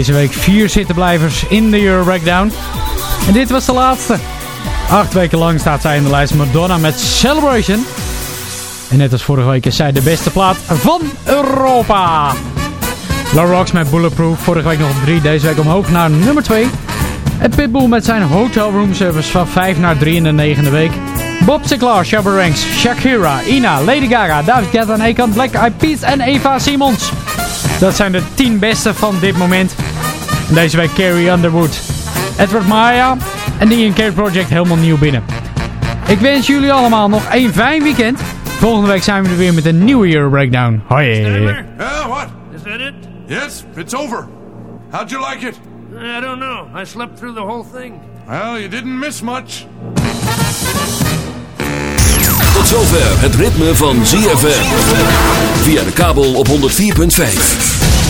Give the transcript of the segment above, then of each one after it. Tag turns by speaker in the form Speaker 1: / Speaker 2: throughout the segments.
Speaker 1: Deze week vier zittenblijvers in de Euro Breakdown. En dit was de laatste. Acht weken lang staat zij in de lijst Madonna met Celebration. En net als vorige week is zij de beste plaat van Europa. La Rocks met Bulletproof. Vorige week nog op 3. Deze week omhoog naar nummer 2. En Pitbull met zijn Hotel Room Service van 5 naar 3 in de negende week. Bob Sinclair, Shabba Ranks, Shakira, Ina, Lady Gaga, David Guetta en Akon, Black Eyed Peas en Eva Simons. Dat zijn de 10 beste van dit moment. Deze week Carrie Underwood, Edward Maya en de Ian Care Project helemaal nieuw binnen. Ik wens jullie allemaal nog een fijn weekend. Volgende week zijn we er weer met een nieuwe Euro Breakdown. Hoi.
Speaker 2: What?
Speaker 3: Is that it?
Speaker 2: Yes, it's over. How'd you like it?
Speaker 3: I don't know. I slept through the whole thing.
Speaker 2: Well, you didn't miss much.
Speaker 4: Tot zover het ritme van ZFM. Via de kabel op 104.5.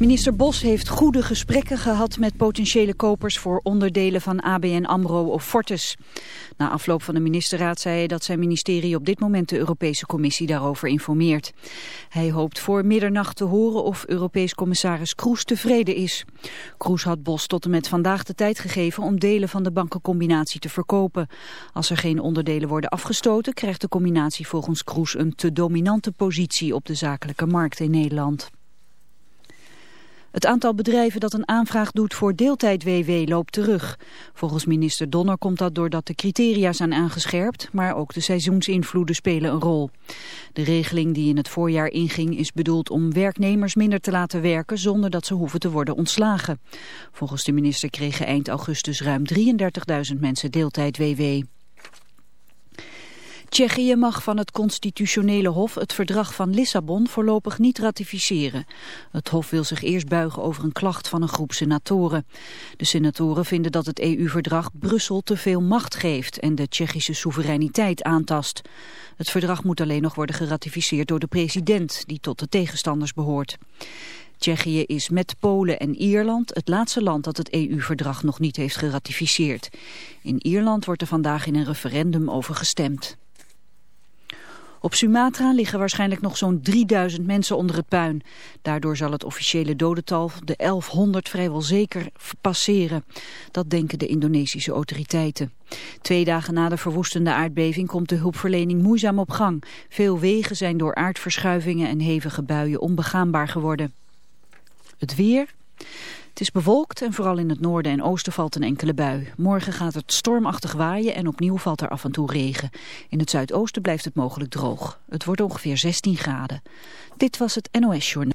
Speaker 5: Minister Bos heeft goede gesprekken gehad met potentiële kopers voor onderdelen van ABN AMRO of Fortis. Na afloop van de ministerraad zei hij dat zijn ministerie op dit moment de Europese Commissie daarover informeert. Hij hoopt voor middernacht te horen of Europees commissaris Kroes tevreden is. Kroes had Bos tot en met vandaag de tijd gegeven om delen van de bankencombinatie te verkopen. Als er geen onderdelen worden afgestoten krijgt de combinatie volgens Kroes een te dominante positie op de zakelijke markt in Nederland. Het aantal bedrijven dat een aanvraag doet voor deeltijd-WW loopt terug. Volgens minister Donner komt dat doordat de criteria zijn aangescherpt, maar ook de seizoensinvloeden spelen een rol. De regeling die in het voorjaar inging is bedoeld om werknemers minder te laten werken zonder dat ze hoeven te worden ontslagen. Volgens de minister kregen eind augustus ruim 33.000 mensen deeltijd-WW. Tsjechië mag van het constitutionele hof het verdrag van Lissabon voorlopig niet ratificeren. Het hof wil zich eerst buigen over een klacht van een groep senatoren. De senatoren vinden dat het EU-verdrag Brussel te veel macht geeft en de Tsjechische soevereiniteit aantast. Het verdrag moet alleen nog worden geratificeerd door de president, die tot de tegenstanders behoort. Tsjechië is met Polen en Ierland het laatste land dat het EU-verdrag nog niet heeft geratificeerd. In Ierland wordt er vandaag in een referendum over gestemd. Op Sumatra liggen waarschijnlijk nog zo'n 3000 mensen onder het puin. Daardoor zal het officiële dodental de 1100 vrijwel zeker passeren. Dat denken de Indonesische autoriteiten. Twee dagen na de verwoestende aardbeving komt de hulpverlening moeizaam op gang. Veel wegen zijn door aardverschuivingen en hevige buien onbegaanbaar geworden. Het weer... Het is bewolkt en vooral in het noorden en oosten valt een enkele bui. Morgen gaat het stormachtig waaien en opnieuw valt er af en toe regen. In het zuidoosten blijft het mogelijk droog. Het wordt ongeveer 16 graden. Dit was het NOS Journaal.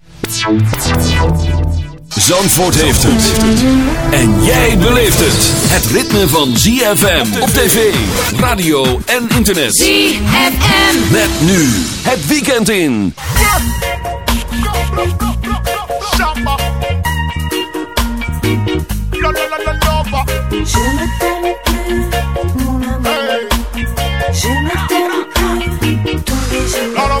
Speaker 4: Zandvoort heeft het. En jij beleeft het. Het ritme van ZFM op tv, radio en internet.
Speaker 6: ZFM.
Speaker 4: Met nu het weekend in.
Speaker 6: Je ne t'aime plus, mon amour. Je ne t'aime plus, tous les jours.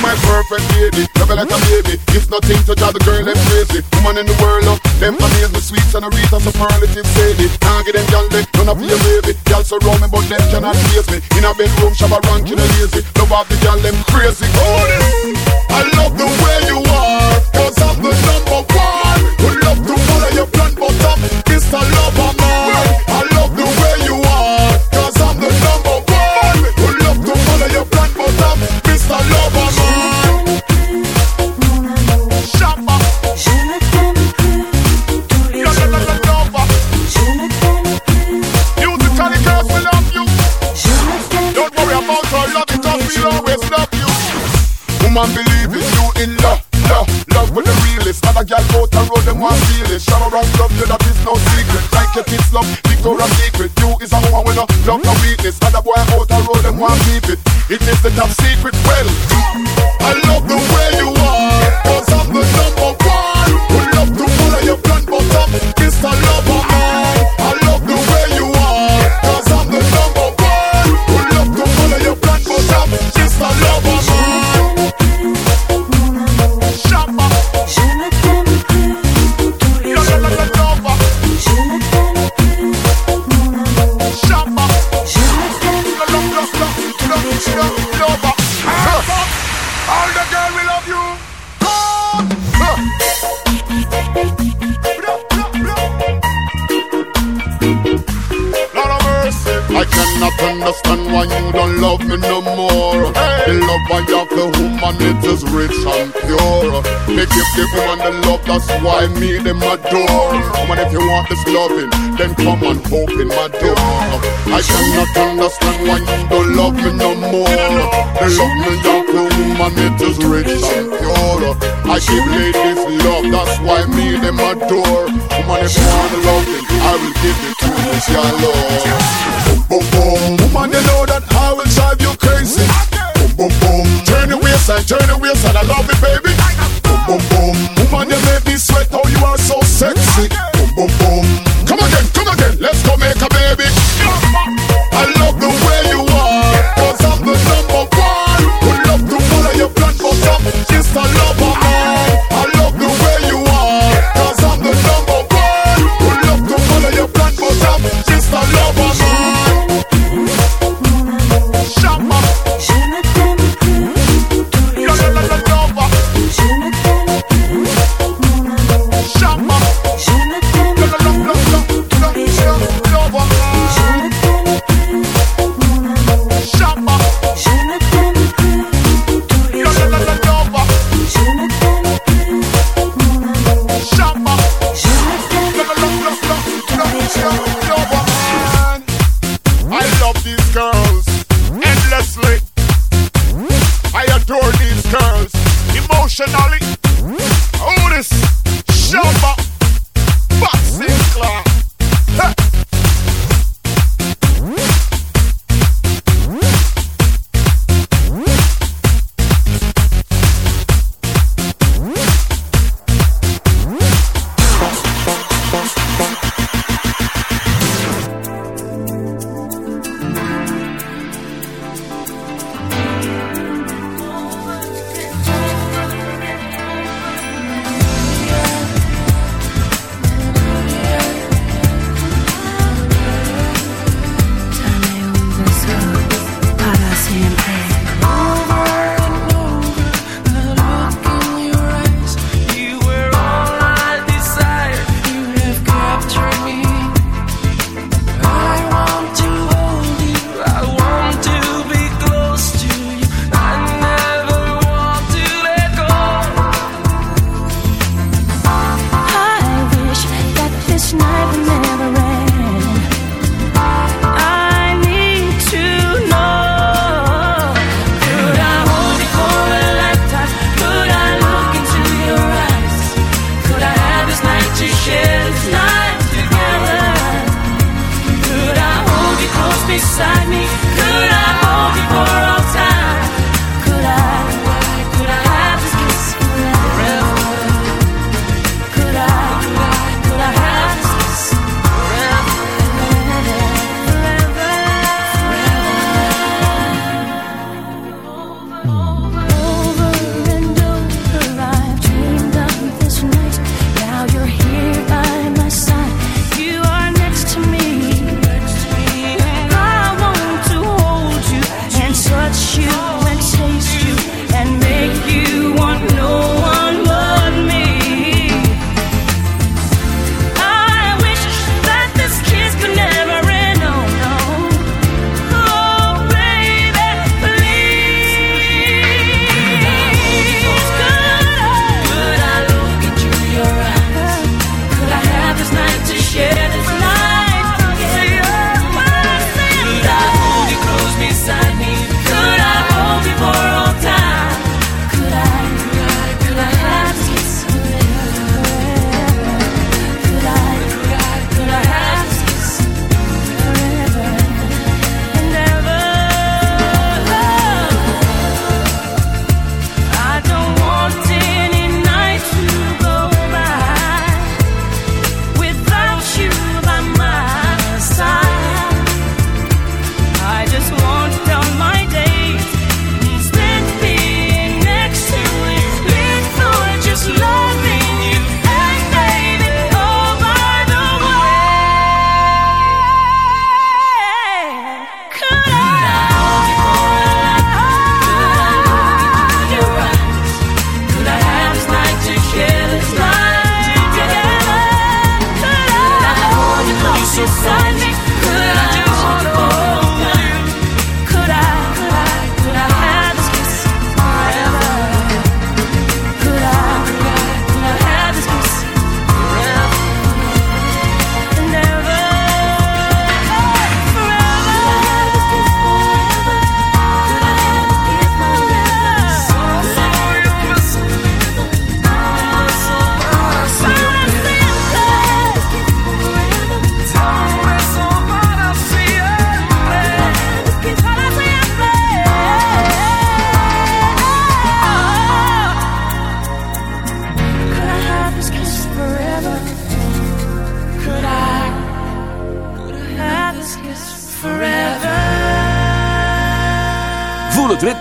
Speaker 7: my perfect lady, love like a baby. It's nothing to drive the girl them crazy. Woman in the world, love them amaze me sweets and a read some superlative sadie. Can't get them gal they none of your baby. Gal so round me, but them cannot chase me. In a bedroom, shabba rank, you know lazy. Love off the gal them crazy. Oh, I love the way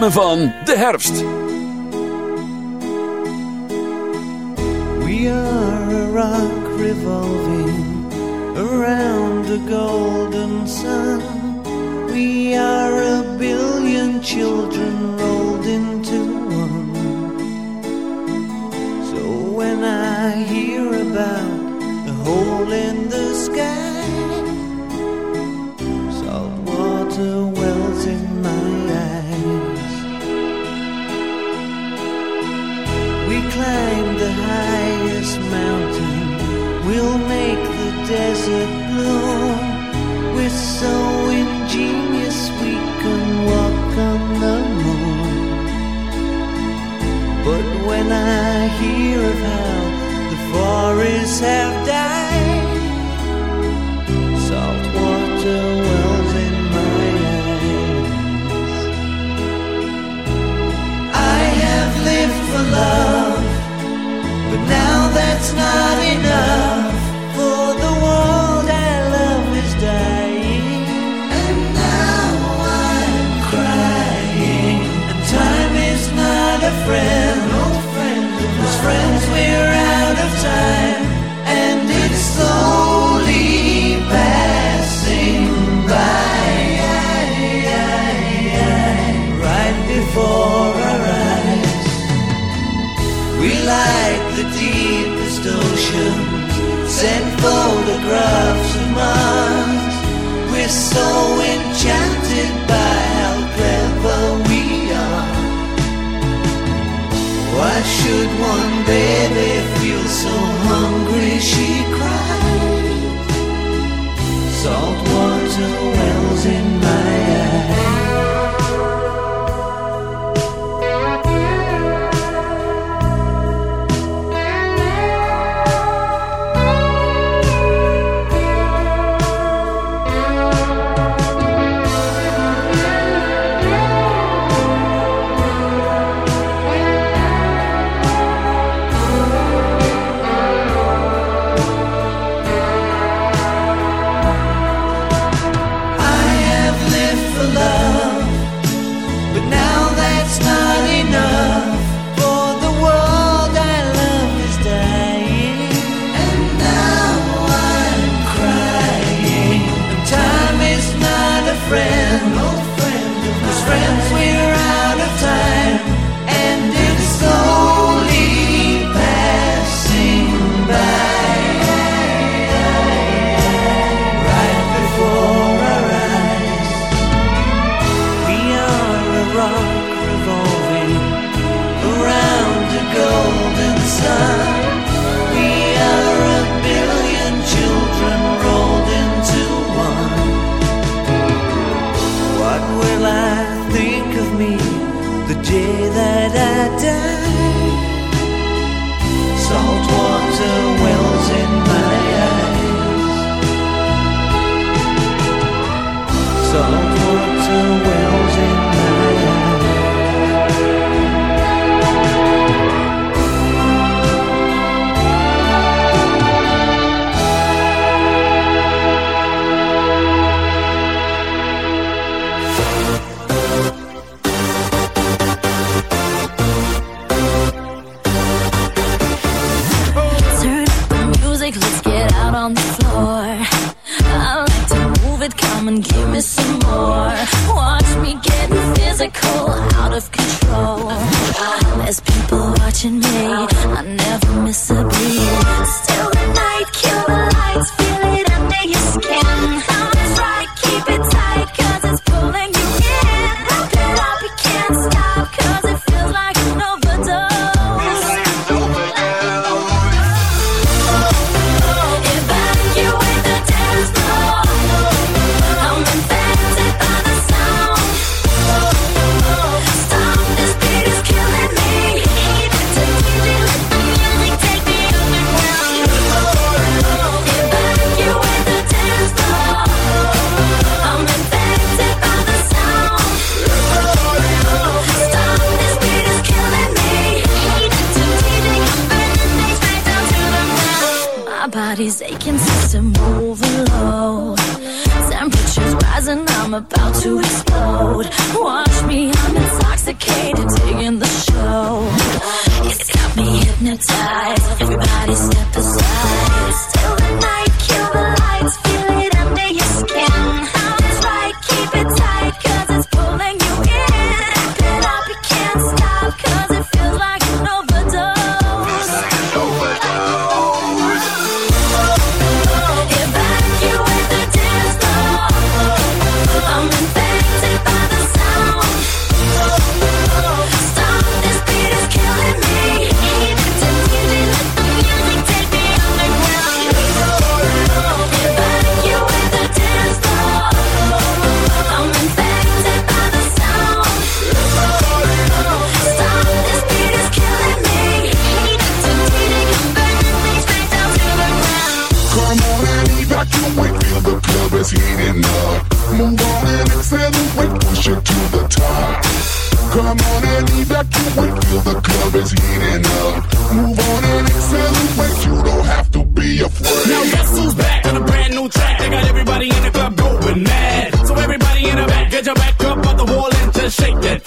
Speaker 4: ritme van de herfst.
Speaker 8: We are a rock revolving around the golden sun. We are a billion children rolled into one. So when I hear about the hole in the sky. good one, baby. Feel so hungry, she cried. Salt water wells in
Speaker 9: possibly it to the
Speaker 10: top. Come on and evacuate, feel the club is heating up. Move on and accelerate, you don't have to be afraid.
Speaker 9: Now guess who's back on a brand new track? They got everybody in the club going mad. So everybody in the back, get your back up on the wall and just shake that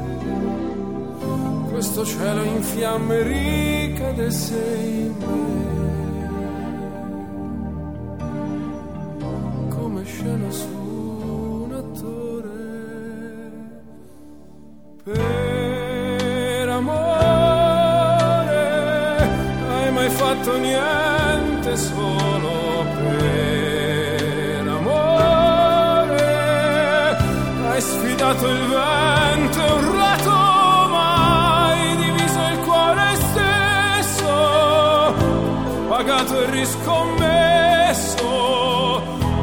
Speaker 11: questo cielo in fiamme ricadesse in me, come scena su un attore. Per amore hai mai fatto niente solo riscommesso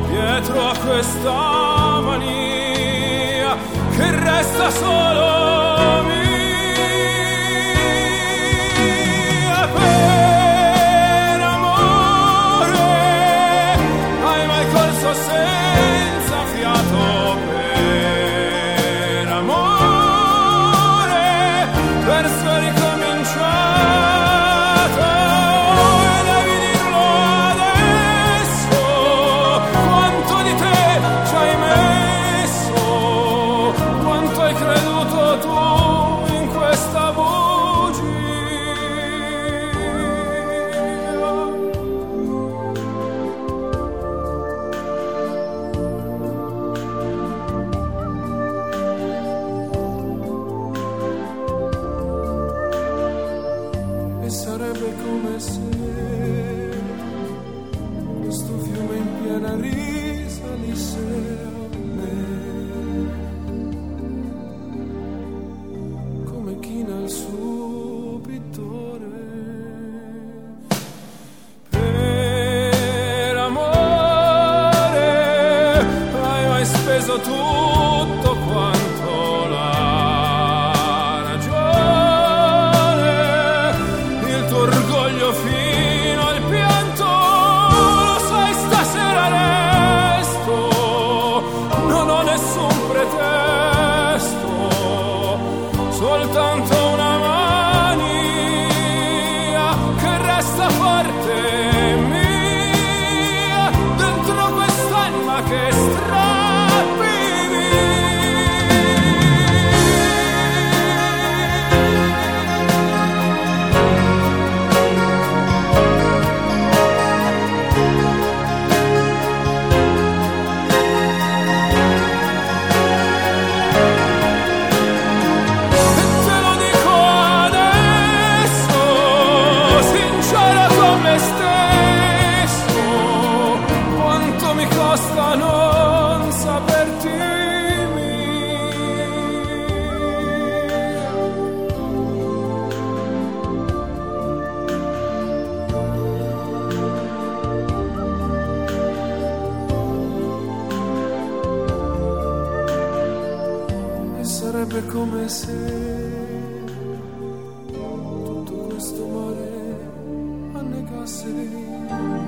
Speaker 11: dietro a questa mania che resta solo
Speaker 12: annegasse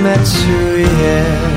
Speaker 8: Matsuriel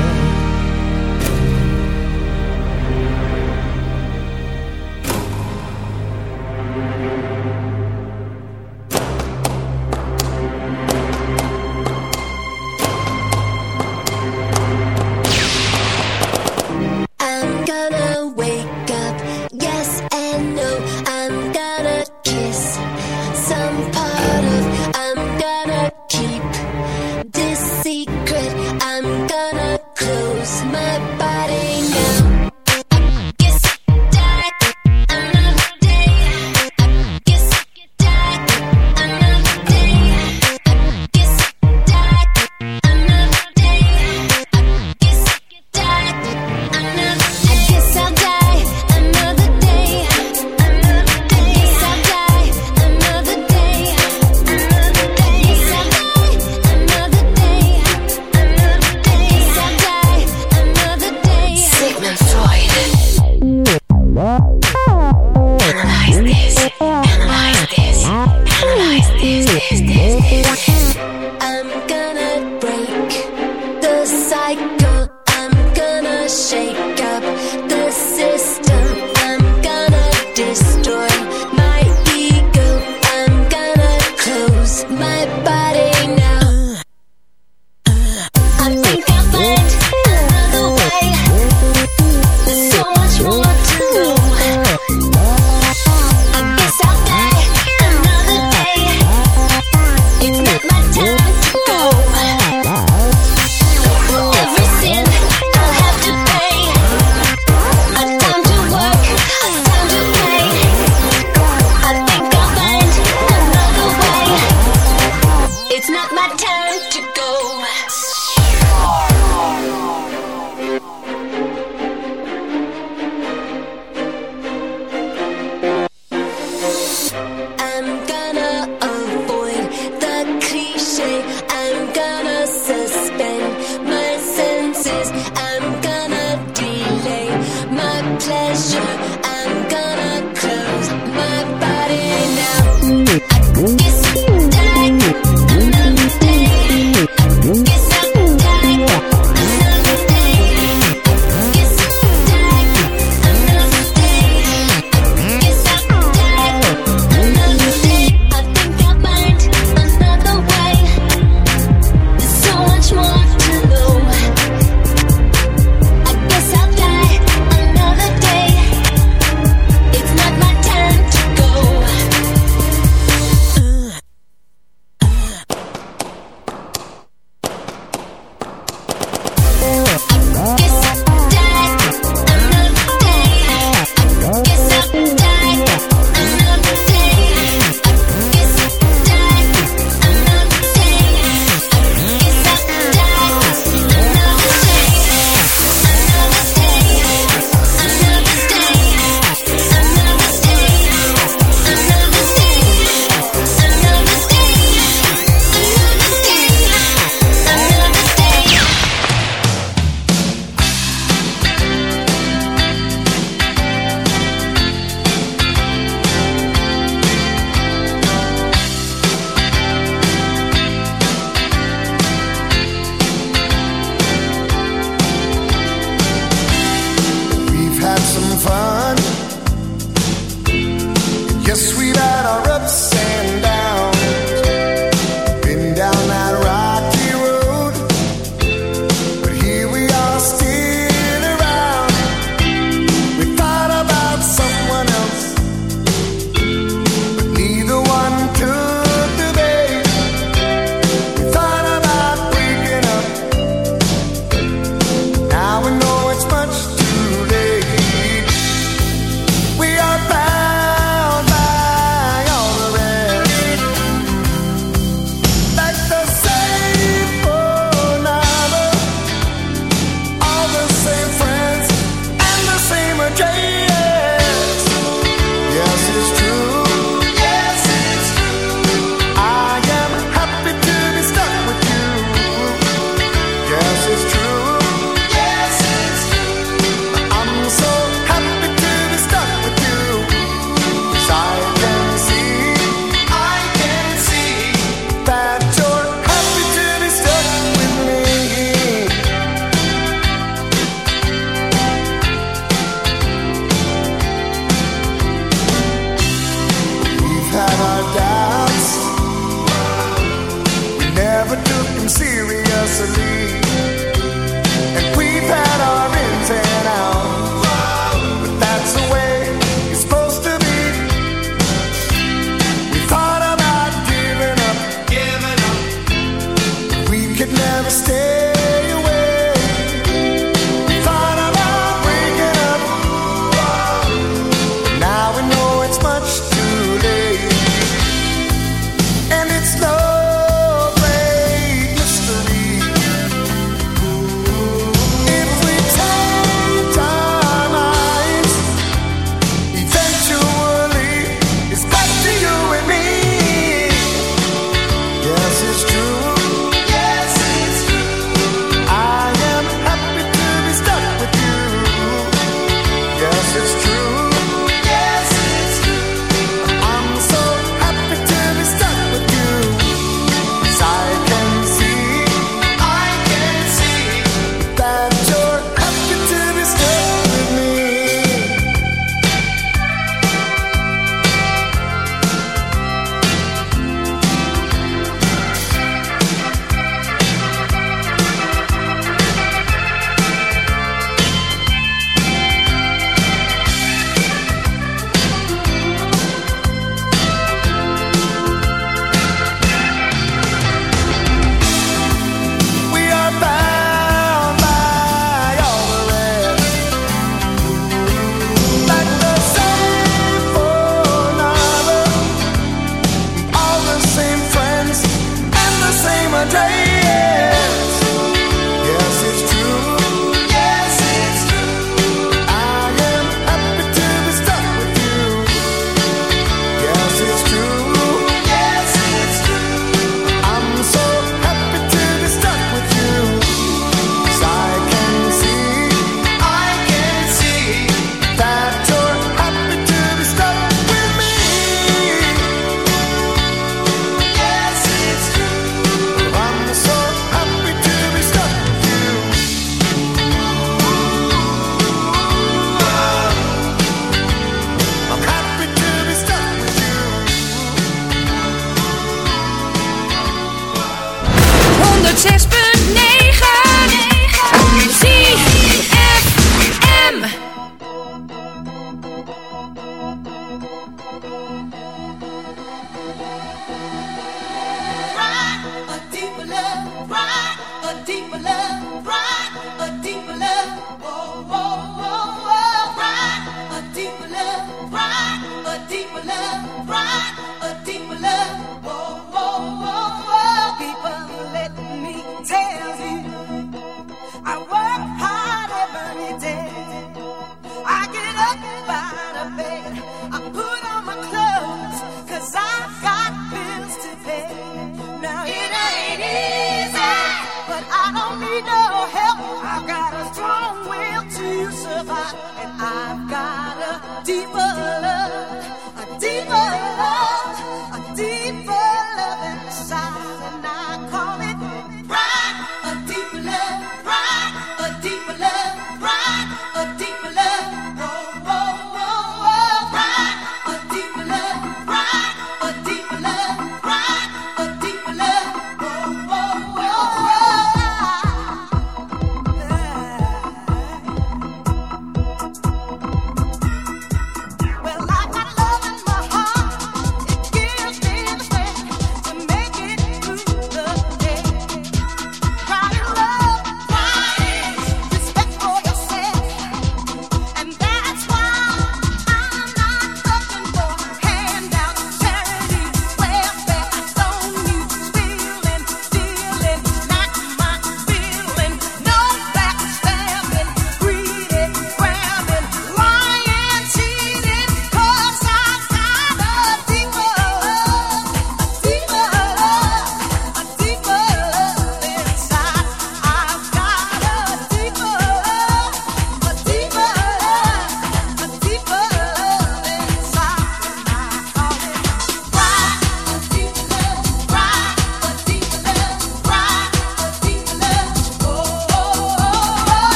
Speaker 8: I've got a deeper love.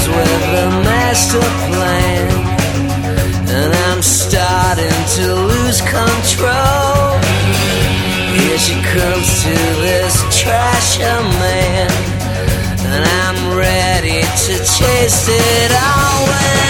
Speaker 13: comes with a master plan. And I'm starting to lose control. Here she comes to this trashy man. And I'm ready to chase it all away.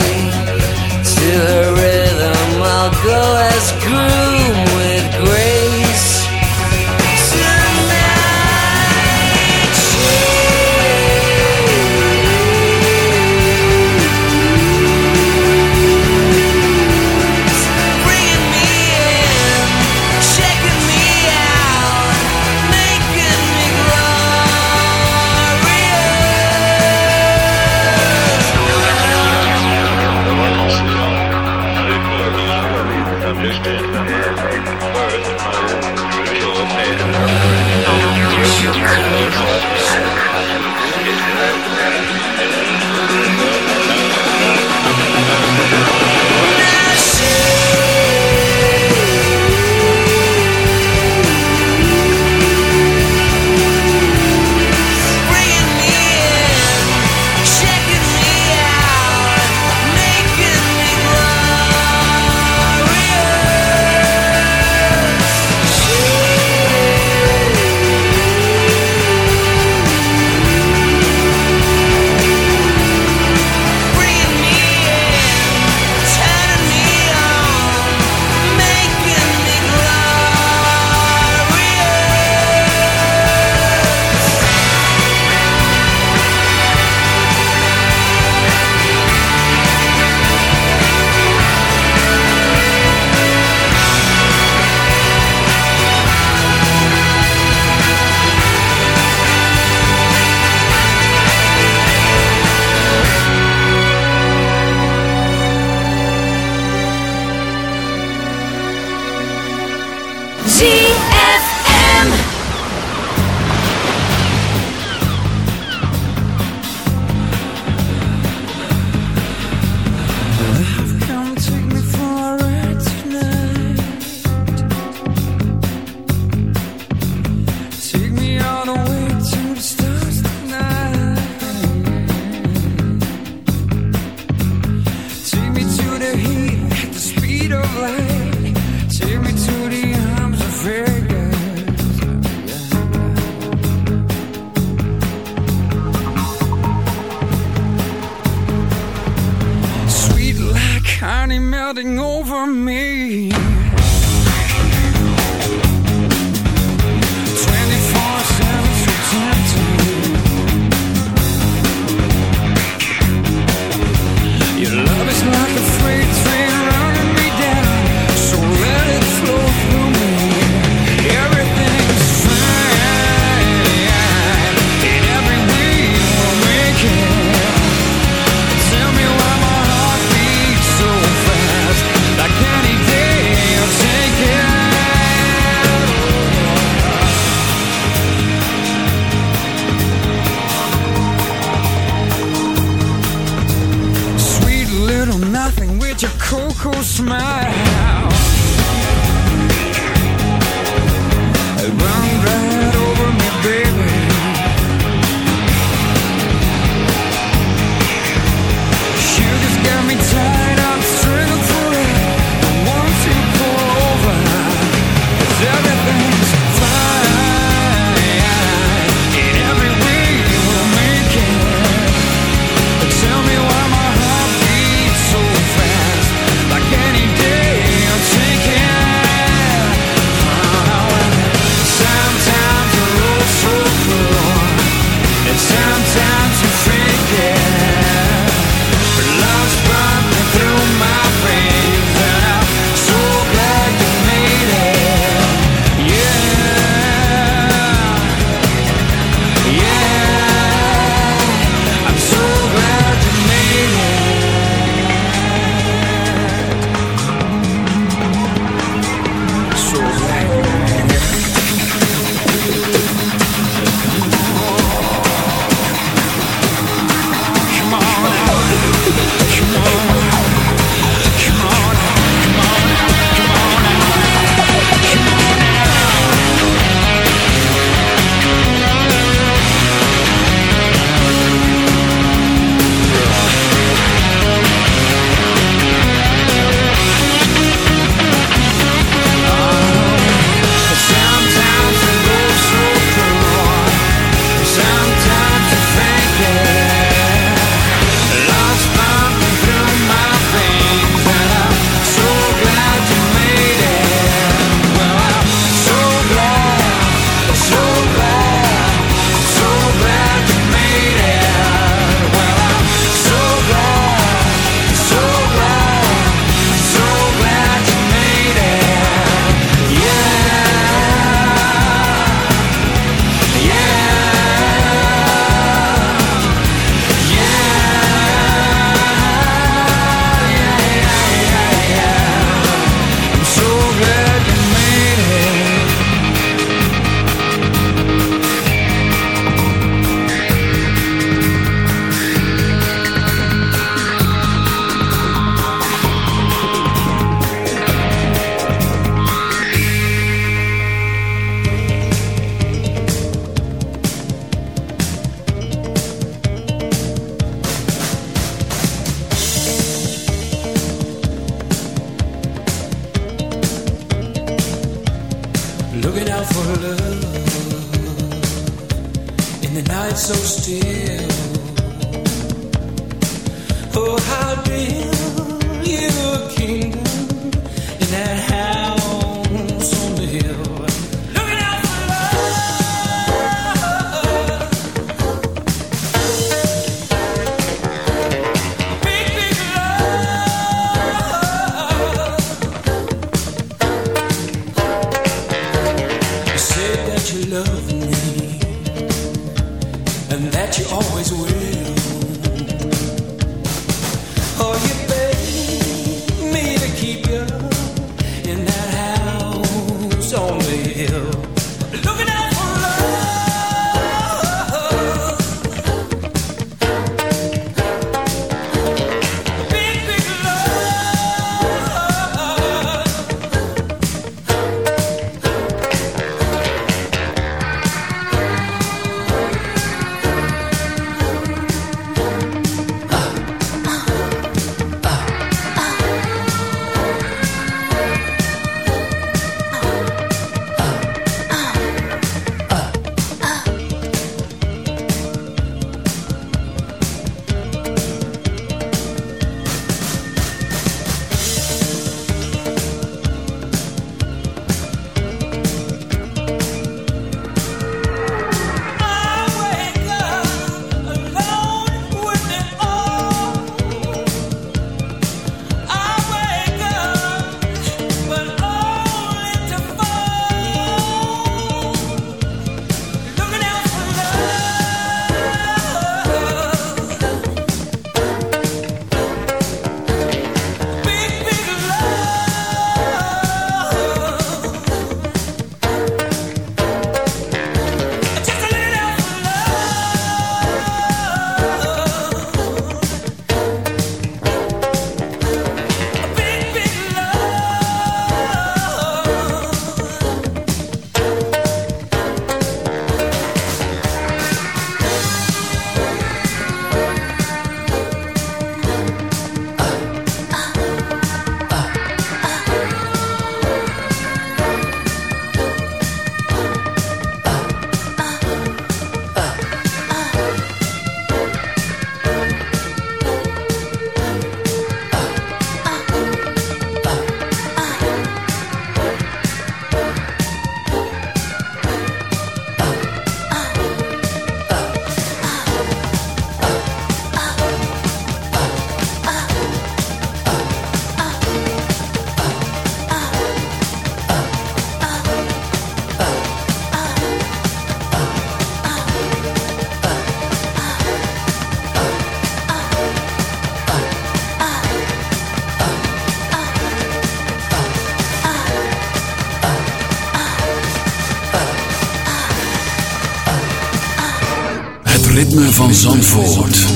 Speaker 4: Van Zandvoort.